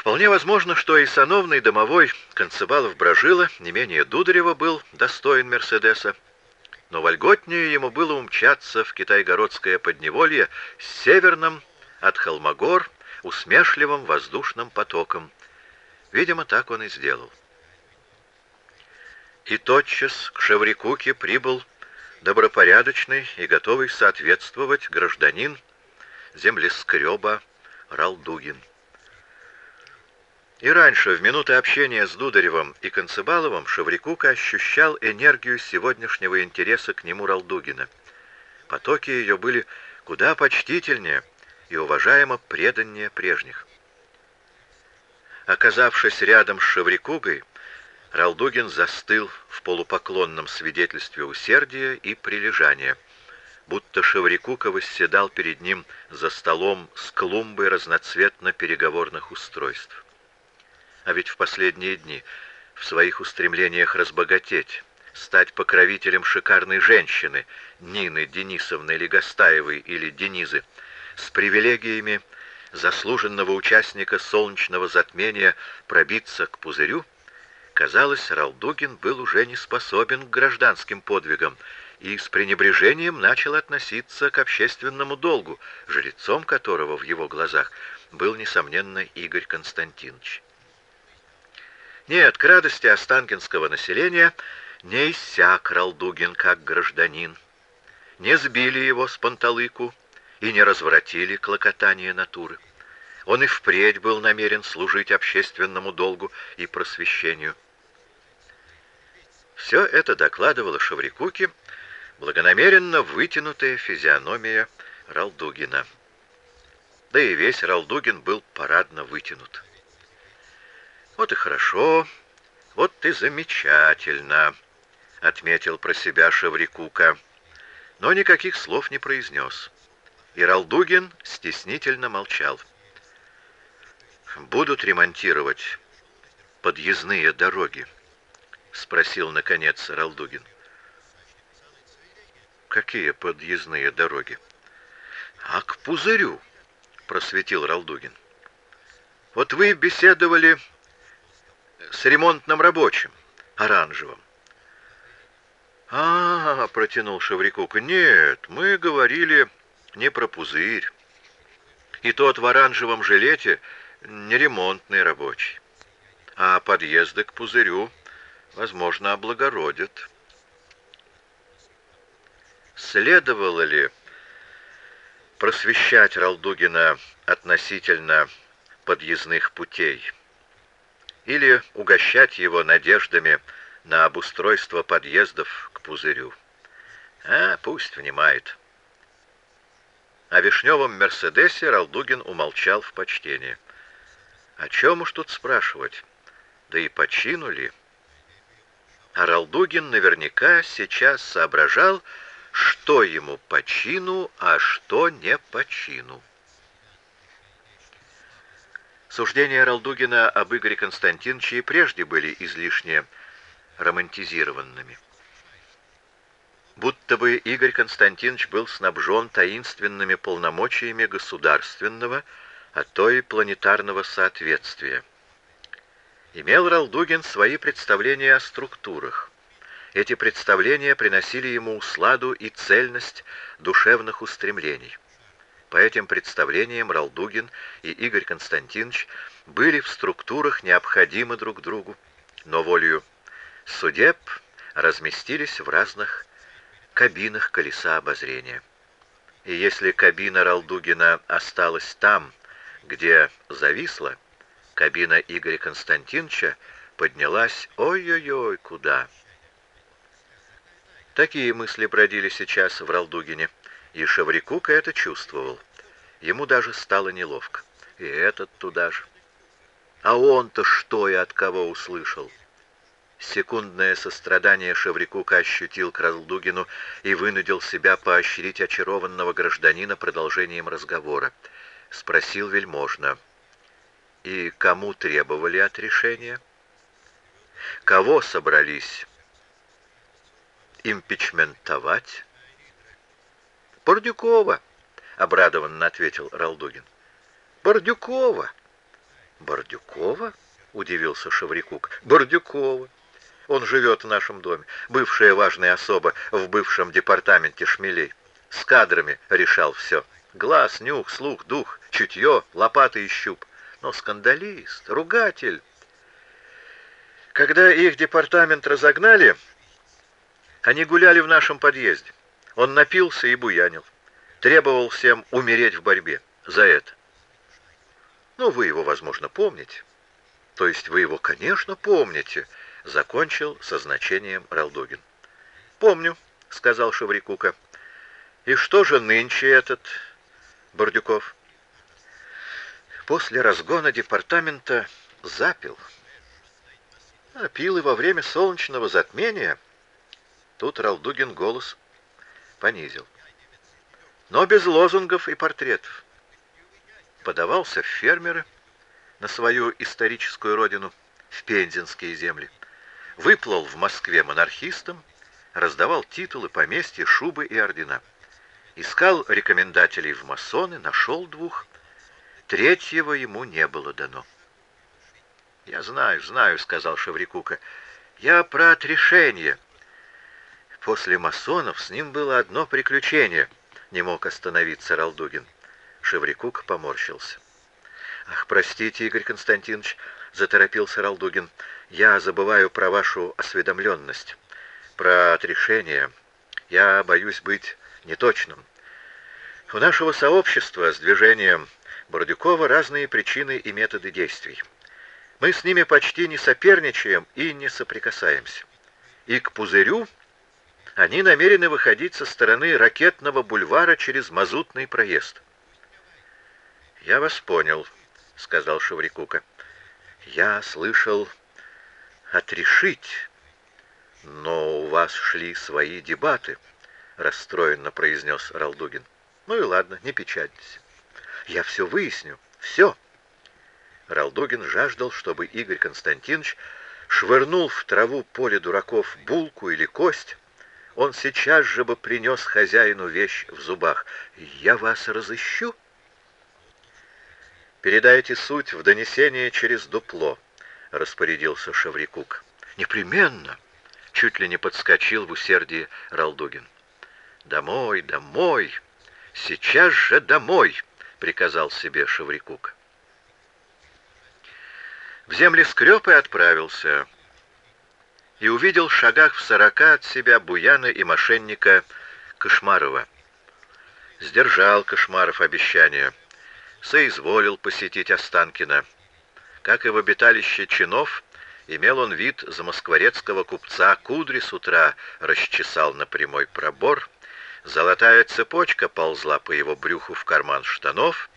Вполне возможно, что и сановный домовой Концебалов-Брожила, не менее Дударева, был достоин Мерседеса, но вольготнее ему было умчаться в китайгородское подневолье с северным от Холмогор усмешливым воздушным потоком. Видимо, так он и сделал. И тотчас к Шеврикуке прибыл добропорядочный и готовый соответствовать гражданин землескреба Ралдугин. И раньше, в минуты общения с Дударевым и Концебаловым, Шеврикука ощущал энергию сегодняшнего интереса к нему Ралдугина. Потоки ее были куда почтительнее и уважаемо преданнее прежних. Оказавшись рядом с Шеврикугой, Ралдугин застыл в полупоклонном свидетельстве усердия и прилежания, будто Шеврикука восседал перед ним за столом с клумбой разноцветно-переговорных устройств. А ведь в последние дни в своих устремлениях разбогатеть, стать покровителем шикарной женщины, Нины Денисовны Легостаевой или Денизы, с привилегиями заслуженного участника солнечного затмения пробиться к пузырю, казалось, Ралдугин был уже не способен к гражданским подвигам и с пренебрежением начал относиться к общественному долгу, жрецом которого в его глазах был, несомненно, Игорь Константинович. Нет, к радости останкинского населения не иссяк Ралдугин как гражданин. Не сбили его с панталыку и не развратили клокотание натуры. Он и впредь был намерен служить общественному долгу и просвещению. Все это докладывало Шаврикуке благонамеренно вытянутая физиономия Ралдугина. Да и весь Ралдугин был парадно вытянут. «Вот и хорошо, вот и замечательно», — отметил про себя Шеврикука, но никаких слов не произнес. И Ралдугин стеснительно молчал. «Будут ремонтировать подъездные дороги?» — спросил, наконец, Ралдугин. «Какие подъездные дороги?» «А к пузырю», — просветил Ралдугин. «Вот вы беседовали с ремонтным рабочим, оранжевым. А, протянул Шеврикука. Нет, мы говорили не про пузырь. И тот в оранжевом жилете не ремонтный рабочий. А подъезды к пузырю, возможно, облагородят. Следовало ли просвещать Ралдугина относительно подъездных путей? Или угощать его надеждами на обустройство подъездов к пузырю. А пусть внимает. О вишневом «Мерседесе» Ралдугин умолчал в почтении. О чем уж тут спрашивать? Да и почину ли? А Ралдугин наверняка сейчас соображал, что ему по чину, а что не по чину. Суждения Ралдугина об Игоре Константиновиче и прежде были излишне романтизированными. Будто бы Игорь Константинович был снабжен таинственными полномочиями государственного, а то и планетарного соответствия. Имел Ралдугин свои представления о структурах. Эти представления приносили ему усладу и цельность душевных устремлений. По этим представлениям Ралдугин и Игорь Константинович были в структурах необходимы друг другу, но волею судеб разместились в разных кабинах колеса обозрения. И если кабина Ралдугина осталась там, где зависла, кабина Игоря Константиновича поднялась ой-ой-ой куда. Такие мысли бродили сейчас в Ралдугине. И Шаврикука это чувствовал. Ему даже стало неловко. И этот туда же. А он-то что и от кого услышал? Секундное сострадание Шеврикука ощутил к Ралдугину и вынудил себя поощрить очарованного гражданина продолжением разговора. Спросил вельможно. И кому требовали отрешения? Кого собрались импичментовать? «Бордюкова», — обрадованно ответил Ралдугин. «Бордюкова! Бордюкова? Удивился Шеврикук. Бордюкова. Он живет в нашем доме. Бывшая важная особа в бывшем департаменте шмелей. С кадрами решал все. Глаз, нюх, слух, дух, чутье, лопаты и щуп. Но скандалист, ругатель. Когда их департамент разогнали, они гуляли в нашем подъезде. Он напился и буянил. Требовал всем умереть в борьбе за это. Ну, вы его, возможно, помните. То есть вы его, конечно, помните, закончил со значением Ралдугин. Помню, сказал Шеврикука. И что же нынче этот Бордюков? После разгона департамента запил. А пил и во время солнечного затмения. Тут Ралдугин голос понизил. Но без лозунгов и портретов. Подавался в фермеры на свою историческую родину, в Пензенские земли. Выплыл в Москве монархистом, раздавал титулы, поместья, шубы и ордена. Искал рекомендателей в масоны, нашел двух. Третьего ему не было дано. «Я знаю, знаю», — сказал Шеврикука. «Я про отрешение». После масонов с ним было одно приключение. Не мог остановиться Ралдугин. Шеврикук поморщился. «Ах, простите, Игорь Константинович», — заторопился Ралдугин, — «я забываю про вашу осведомленность, про отрешение. Я боюсь быть неточным. У нашего сообщества с движением Бордюкова разные причины и методы действий. Мы с ними почти не соперничаем и не соприкасаемся. И к пузырю они намерены выходить со стороны ракетного бульвара через мазутный проезд. «Я вас понял», — сказал Шеврикука. «Я слышал отрешить, но у вас шли свои дебаты», — расстроенно произнес Ралдугин. «Ну и ладно, не печальтесь. Я все выясню, все». Ралдугин жаждал, чтобы Игорь Константинович швырнул в траву поле дураков булку или кость, он сейчас же бы принес хозяину вещь в зубах. «Я вас разыщу?» «Передайте суть в донесение через дупло», — распорядился Шаврикук. «Непременно!» — чуть ли не подскочил в усердии Ралдугин. «Домой, домой! Сейчас же домой!» — приказал себе Шаврикук. В земли скреп и отправился и увидел в шагах в сорока от себя Буяна и мошенника Кошмарова. Сдержал Кошмаров обещание, соизволил посетить Останкина. Как и в обиталище чинов, имел он вид замоскворецкого купца, кудри с утра расчесал на прямой пробор, золотая цепочка ползла по его брюху в карман штанов,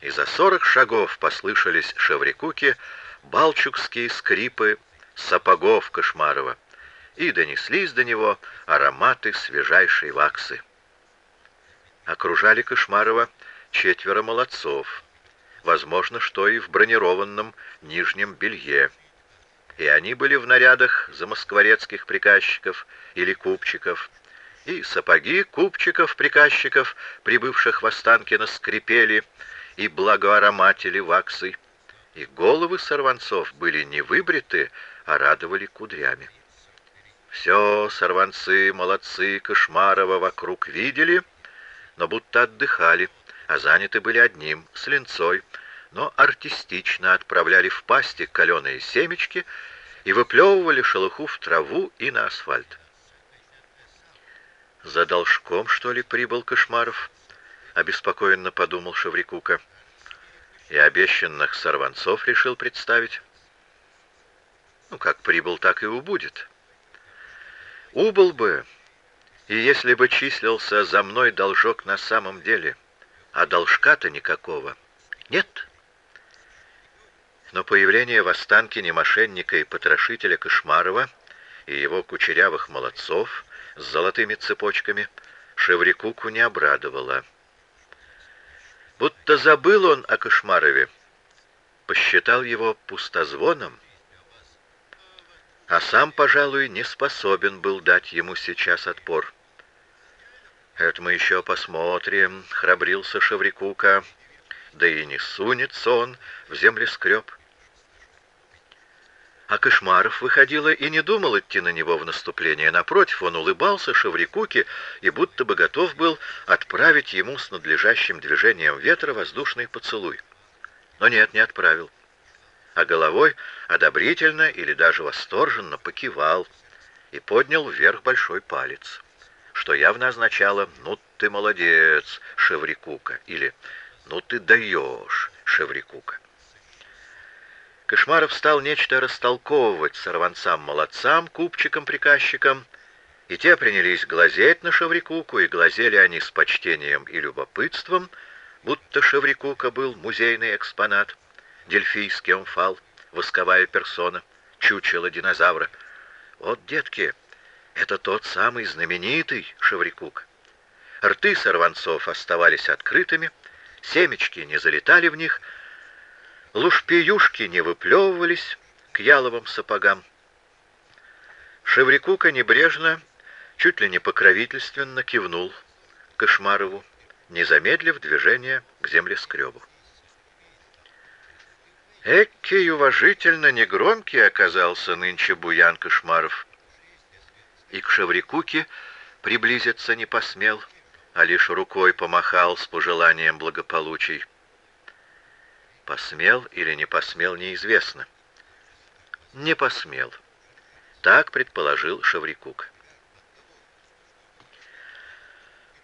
и за сорок шагов послышались шеврикуки, балчукские скрипы сапогов Кошмарова, и донеслись до него ароматы свежайшей ваксы. Окружали Кошмарова четверо молодцов, возможно, что и в бронированном нижнем белье, и они были в нарядах замоскворецких приказчиков или купчиков, и сапоги купчиков-приказчиков, прибывших в Останкино, скрипели и благоароматили ваксы, и головы сорванцов были не выбриты, а радовали кудрями. Все сорванцы, молодцы, Кошмарова вокруг видели, но будто отдыхали, а заняты были одним, с линцой, но артистично отправляли в пасти каленые семечки и выплевывали шелуху в траву и на асфальт. «За должком, что ли, прибыл Кошмаров?» — обеспокоенно подумал Шеврикука и обещанных сорванцов решил представить. Ну, как прибыл, так и убудет. Убыл бы, и если бы числился за мной должок на самом деле, а должка-то никакого нет. Но появление в Останкине мошенника и потрошителя Кошмарова и его кучерявых молодцов с золотыми цепочками Шеврикуку не обрадовало. Будто забыл он о Кошмарове, посчитал его пустозвоном, а сам, пожалуй, не способен был дать ему сейчас отпор. «Это мы еще посмотрим», — храбрился Шеврикука. «Да и не сунется он в землескреб. А Кошмаров, выходило, и не думал идти на него в наступление. Напротив, он улыбался Шеврикуке и будто бы готов был отправить ему с надлежащим движением ветра воздушный поцелуй. Но нет, не отправил. А головой одобрительно или даже восторженно покивал и поднял вверх большой палец, что явно означало «ну ты молодец, Шеврикука» или «ну ты даешь, Шеврикука». Кошмаров стал нечто растолковывать сорванцам-молодцам, купчикам-приказчикам, и те принялись глазеть на Шеврикуку, и глазели они с почтением и любопытством, будто Шеврикука был музейный экспонат, дельфийский омфал, восковая персона, чучело динозавра. Вот, детки, это тот самый знаменитый Шеврикук. Рты сорванцов оставались открытыми, семечки не залетали в них — Лушпиюшки не выплевывались к яловым сапогам. Шеврикука небрежно, чуть ли не покровительственно кивнул Кошмарову, не замедлив движение к землескребу. Эккий уважительно негромкий оказался нынче Буян Кошмаров. И к Шеврикуке приблизиться не посмел, а лишь рукой помахал с пожеланием благополучий. Посмел или не посмел, неизвестно. Не посмел. Так предположил Шеврикук.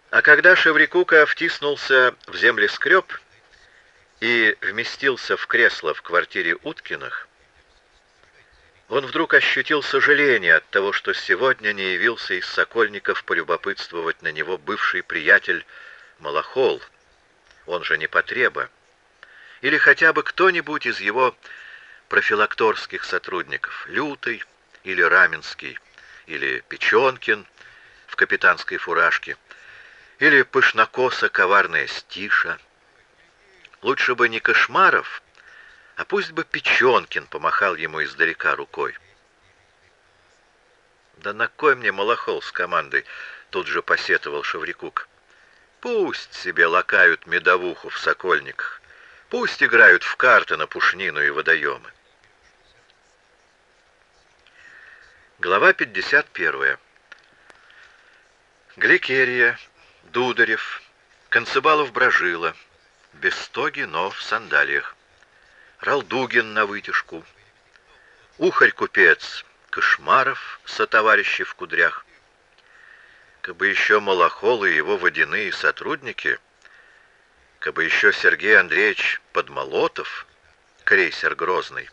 А когда Шеврикука втиснулся в землескреб и вместился в кресло в квартире Уткиных, он вдруг ощутил сожаление от того, что сегодня не явился из Сокольников полюбопытствовать на него бывший приятель Малахол, он же не потреба или хотя бы кто-нибудь из его профилакторских сотрудников, Лютый или Раменский, или Печенкин в капитанской фуражке, или Пышнокоса коварная Стиша. Лучше бы не Кошмаров, а пусть бы Печенкин помахал ему издалека рукой. «Да на кой мне малохол с командой?» — тут же посетовал Шаврикук. «Пусть себе лакают медовуху в Сокольниках. Пусть играют в карты на пушнину и водоемы. Глава 51. Гликерия, Дударев, Концебалов-Брожила, без стоги, но в сандалиях. Ралдугин на вытяжку. Ухарь-купец Кошмаров, сотоварищи в кудрях. Кабы еще Малахол и его водяные сотрудники — Кабы еще Сергей Андреевич Подмолотов, крейсер Грозный,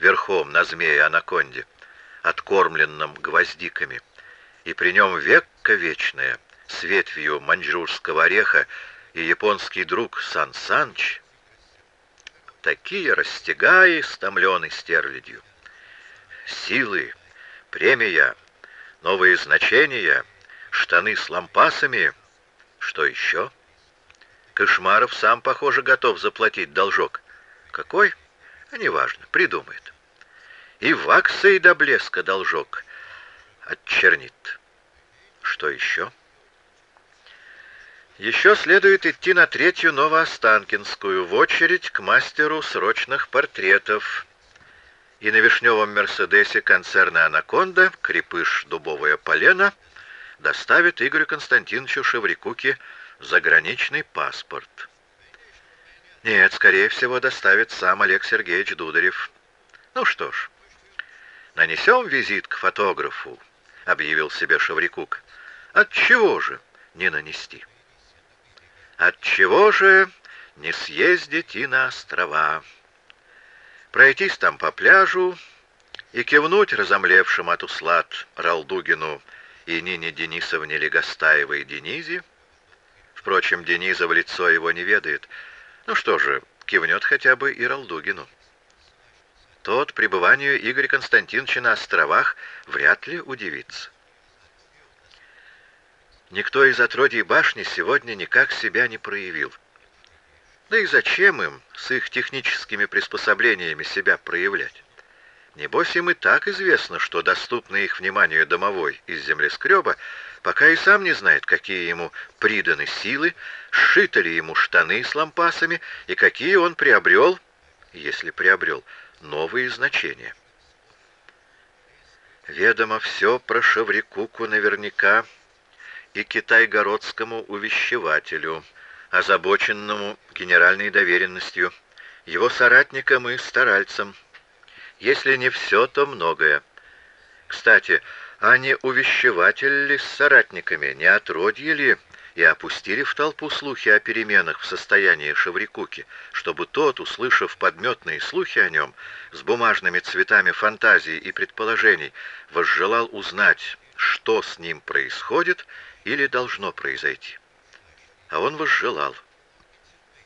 верхом на змее-анаконде, откормленном гвоздиками, и при нем векка вечная, с ветвью маньчжурского ореха и японский друг Сан Санч, такие растягаи, стомлены стерлядью. Силы, премия, новые значения, штаны с лампасами, что еще — Кошмаров сам, похоже, готов заплатить должок. Какой? А неважно, придумает. И ваксой до блеска должок отчернит. Что еще? Еще следует идти на третью Новоостанкинскую, в очередь к мастеру срочных портретов. И на вишневом «Мерседесе» концерна «Анаконда» крепыш «Дубовое полено» доставит Игорю Константиновичу Шеврикуке заграничный паспорт. Нет, скорее всего, доставит сам Олег Сергеевич Дударев. Ну что ж, нанесем визит к фотографу, объявил себе Шаврикук. От чего же не нанести? От чего же не съездить и на острова? Пройтись там по пляжу и кивнуть разомлевшим от услад Ралдугину и Нине Денисовне Легостаевой Денизе, Впрочем, Дениза в лицо его не ведает. Ну что же, кивнет хотя бы и Ралдугину. Тот пребыванию Игоря Константиновича на островах вряд ли удивится. Никто из отродий башни сегодня никак себя не проявил. Да и зачем им с их техническими приспособлениями себя проявлять? Небось им и так известно, что доступный их вниманию домовой из землескреба пока и сам не знает, какие ему приданы силы, сшиты ли ему штаны с лампасами и какие он приобрел, если приобрел, новые значения. Ведомо все про Шаврикуку наверняка и китайгородскому увещевателю, озабоченному генеральной доверенностью, его соратникам и старальцам. Если не все, то многое. Кстати, а не увещеватель ли с соратниками, не отродье ли и опустили в толпу слухи о переменах в состоянии Шаврикуки, чтобы тот, услышав подметные слухи о нем, с бумажными цветами фантазий и предположений, возжелал узнать, что с ним происходит или должно произойти. А он возжелал.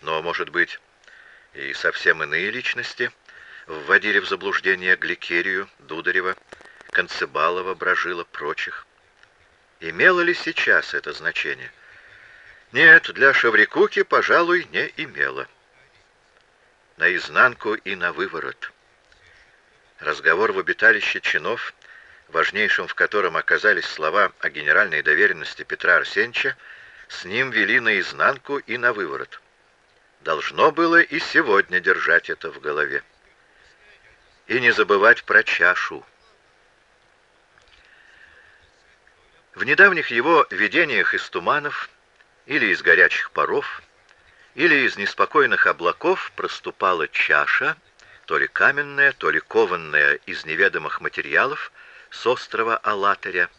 Но, может быть, и совсем иные личности вводили в заблуждение Гликерию, Дударева, Концебалова, Брожила, прочих. Имело ли сейчас это значение? Нет, для Шаврикуки, пожалуй, не имело. Наизнанку и на выворот. Разговор в обиталище чинов, важнейшим в котором оказались слова о генеральной доверенности Петра Арсеньевича, с ним вели наизнанку и на выворот. Должно было и сегодня держать это в голове. И не забывать про чашу. В недавних его видениях из туманов или из горячих паров, или из неспокойных облаков проступала чаша, то ли каменная, то ли кованная из неведомых материалов с острова Алатыря,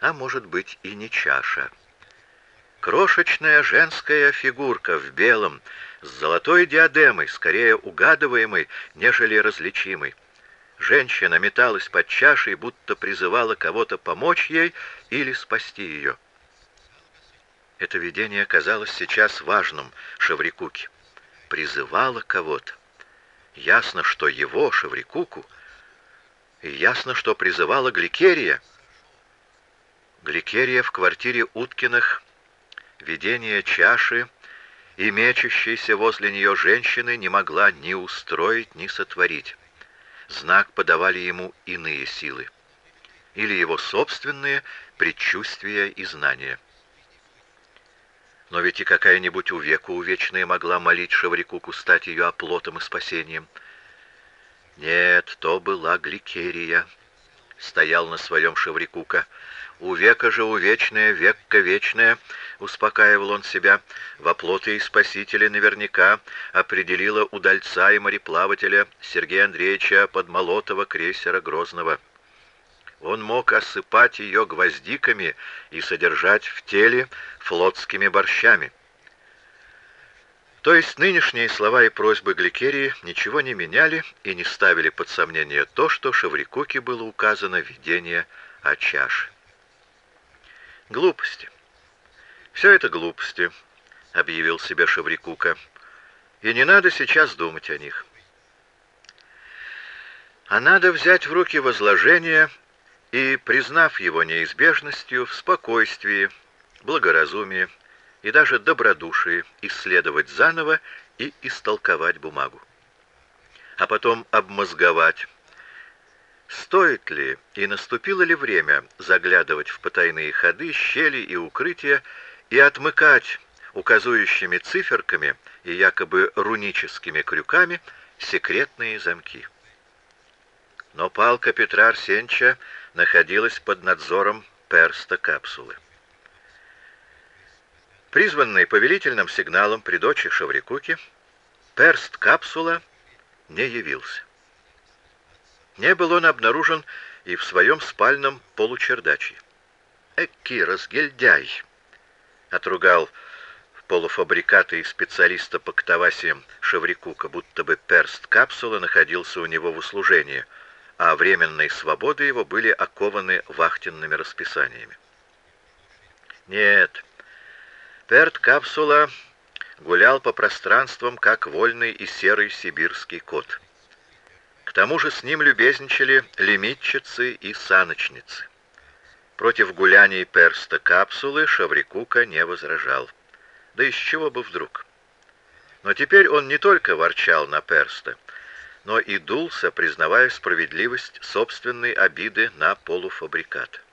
а может быть и не чаша. Крошечная женская фигурка в белом, с золотой диадемой, скорее угадываемой, нежели различимой. Женщина металась под чашей, будто призывала кого-то помочь ей или спасти ее. Это видение казалось сейчас важным Шаврикуке. Призывало кого-то. Ясно, что его, Шаврикуку, и ясно, что призывала Гликерия. Гликерия в квартире Уткиных, видение чаши и мечущейся возле нее женщины не могла ни устроить, ни сотворить. Знак подавали ему иные силы. Или его собственные предчувствия и знания. Но ведь и какая-нибудь увека увечная могла молить Шаврикуку стать ее оплотом и спасением. Нет, то была Гликерия. Стоял на своем Шаврикука. Увека же увечная, векка вечная, успокаивал он себя, во плоты и спасителя наверняка определила удальца и мореплавателя Сергея Андреевича Подмолотова крейсера Грозного. Он мог осыпать ее гвоздиками и содержать в теле флотскими борщами. То есть нынешние слова и просьбы Гликерии ничего не меняли и не ставили под сомнение то, что Шаврикуке было указано видение о чаше. Глупости. Все это глупости, объявил себе Шаврикука. И не надо сейчас думать о них. А надо взять в руки возложение и, признав его неизбежностью, в спокойствии, благоразумии и даже добродушии, исследовать заново и истолковать бумагу. А потом обмозговать, стоит ли и наступило ли время заглядывать в потайные ходы, щели и укрытия и отмыкать указующими циферками и якобы руническими крюками секретные замки. Но палка Петра Арсенча находилась под надзором перста капсулы. Призванный повелительным сигналом при дочи Шаврикуки, перст капсула не явился. Не был он обнаружен и в своем спальном получердаче. «Эки разгильдяй!» — отругал полуфабриката и специалиста по ктавасиям Шаврикука, будто бы перст капсулы находился у него в услужении — а временной свободы его были окованы вахтенными расписаниями. Нет, Перт Капсула гулял по пространствам, как вольный и серый сибирский кот. К тому же с ним любезничали лимитчицы и саночницы. Против гуляний перста капсулы Шаврикука не возражал. Да из чего бы вдруг? Но теперь он не только ворчал на перста, но и дулся, признавая справедливость собственной обиды на полуфабрикат.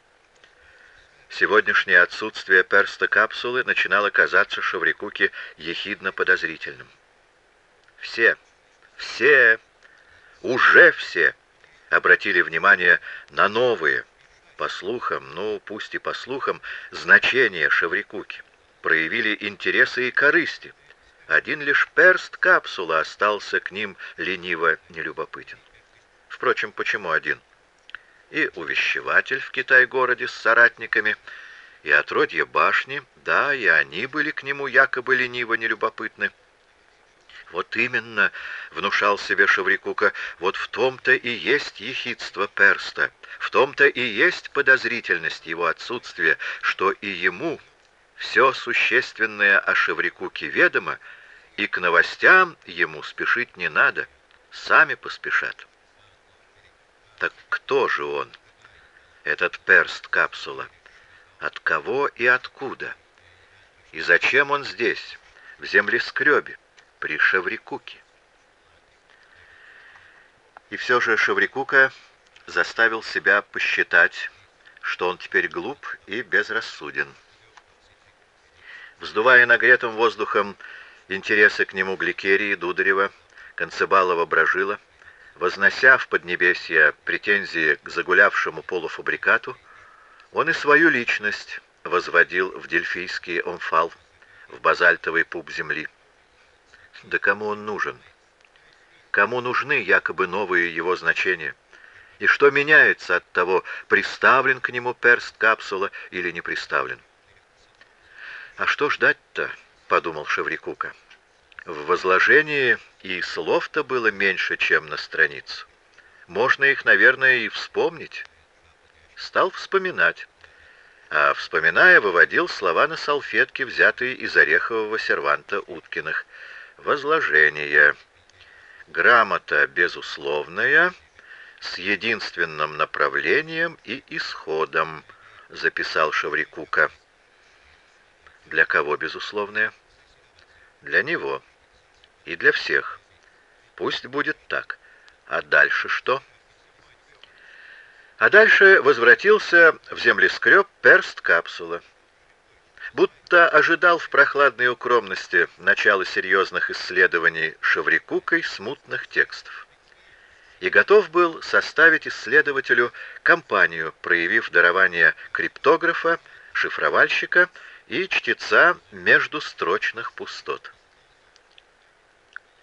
Сегодняшнее отсутствие перста капсулы начинало казаться Шаврикуке ехидно подозрительным. Все, все, уже все обратили внимание на новые, по слухам, ну пусть и по слухам, значения Шеврикуки, проявили интересы и корысти. Один лишь перст капсула остался к ним лениво нелюбопытен. Впрочем, почему один? И увещеватель в Китай-городе с соратниками, и отродье башни, да, и они были к нему якобы лениво нелюбопытны. Вот именно, внушал себе Шаврикука, вот в том-то и есть ехидство перста, в том-то и есть подозрительность его отсутствия, что и ему все существенное о Шаврикуке ведомо, и к новостям ему спешить не надо, сами поспешат. Так кто же он, этот перст капсула? От кого и откуда? И зачем он здесь, в землескребе? при Шеврикуке. И все же Шеврикука заставил себя посчитать, что он теперь глуп и безрассуден. Вздувая нагретым воздухом интересы к нему Гликерии, Дударева, Концебалова, Брожила, вознося в Поднебесье претензии к загулявшему полуфабрикату, он и свою личность возводил в дельфийский омфал, в базальтовый пуп земли. Да кому он нужен? Кому нужны якобы новые его значения? И что меняется от того, приставлен к нему перст капсула или не приставлен? «А что ждать-то?» — подумал Шеврикука. В возложении и слов-то было меньше, чем на страницу. Можно их, наверное, и вспомнить. Стал вспоминать. А вспоминая, выводил слова на салфетке, взятые из орехового серванта Уткиных — Возложение. Грамота безусловная, с единственным направлением и исходом, записал Шаврикука. Для кого безусловная? Для него и для всех. Пусть будет так. А дальше что? А дальше возвратился в землескреб перст капсула будто ожидал в прохладной укромности начала серьезных исследований Шаврикукой смутных текстов. И готов был составить исследователю компанию, проявив дарование криптографа, шифровальщика и чтеца междустрочных пустот.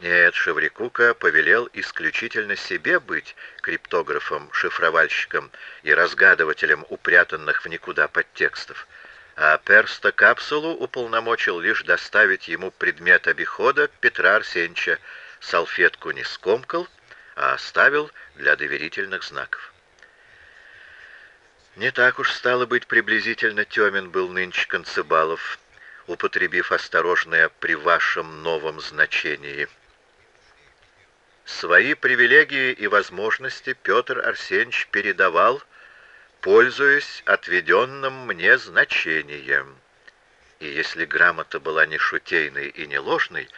Нет, Шеврикука повелел исключительно себе быть криптографом, шифровальщиком и разгадывателем упрятанных в никуда подтекстов, а перста капсулу уполномочил лишь доставить ему предмет обихода Петра Арсеньевича, салфетку не скомкал, а оставил для доверительных знаков. Не так уж стало быть приблизительно темен был нынче Концебалов, употребив осторожное при вашем новом значении. Свои привилегии и возможности Петр Арсеньевич передавал пользуясь отведенным мне значением. И если грамота была не шутейной и не ложной,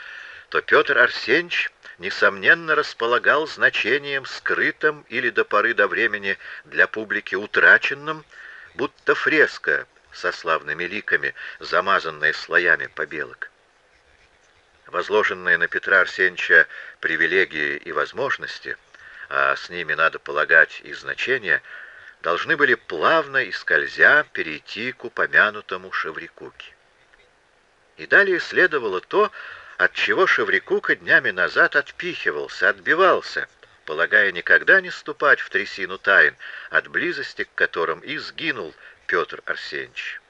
то Петр Арсеньевич, несомненно, располагал значением скрытым или до поры до времени для публики утраченным, будто фреска со славными ликами, замазанная слоями побелок. Возложенные на Петра Арсеньевича привилегии и возможности, а с ними, надо полагать, и значения – должны были плавно и скользя перейти к упомянутому Шеврикуке. И далее следовало то, от чего Шеврикука днями назад отпихивался, отбивался, полагая никогда не ступать в трясину тайн, от близости к которым и сгинул Петр Арсеньевич.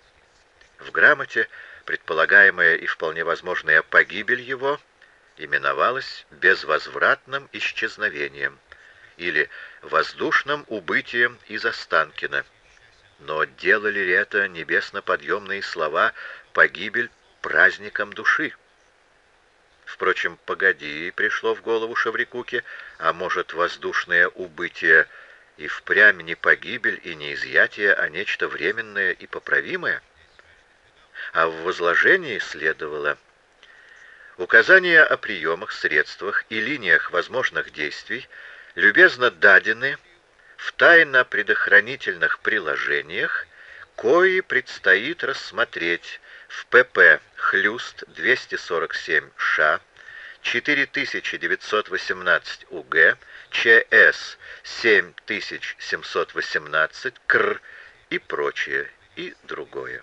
В грамоте предполагаемая и вполне возможная погибель его именовалась безвозвратным исчезновением или воздушным убытием из Останкина. Но делали ли это небесно-подъемные слова «погибель праздником души»? Впрочем, погоди, пришло в голову Шаврикуке, а может, воздушное убытие и впрямь не погибель и не изъятие, а нечто временное и поправимое? А в возложении следовало указание о приемах, средствах и линиях возможных действий, любезно дадены в тайно-предохранительных приложениях, кои предстоит рассмотреть в ПП «Хлюст 247 Ш», 4918 УГ, ЧС 7718 КР и прочее, и другое.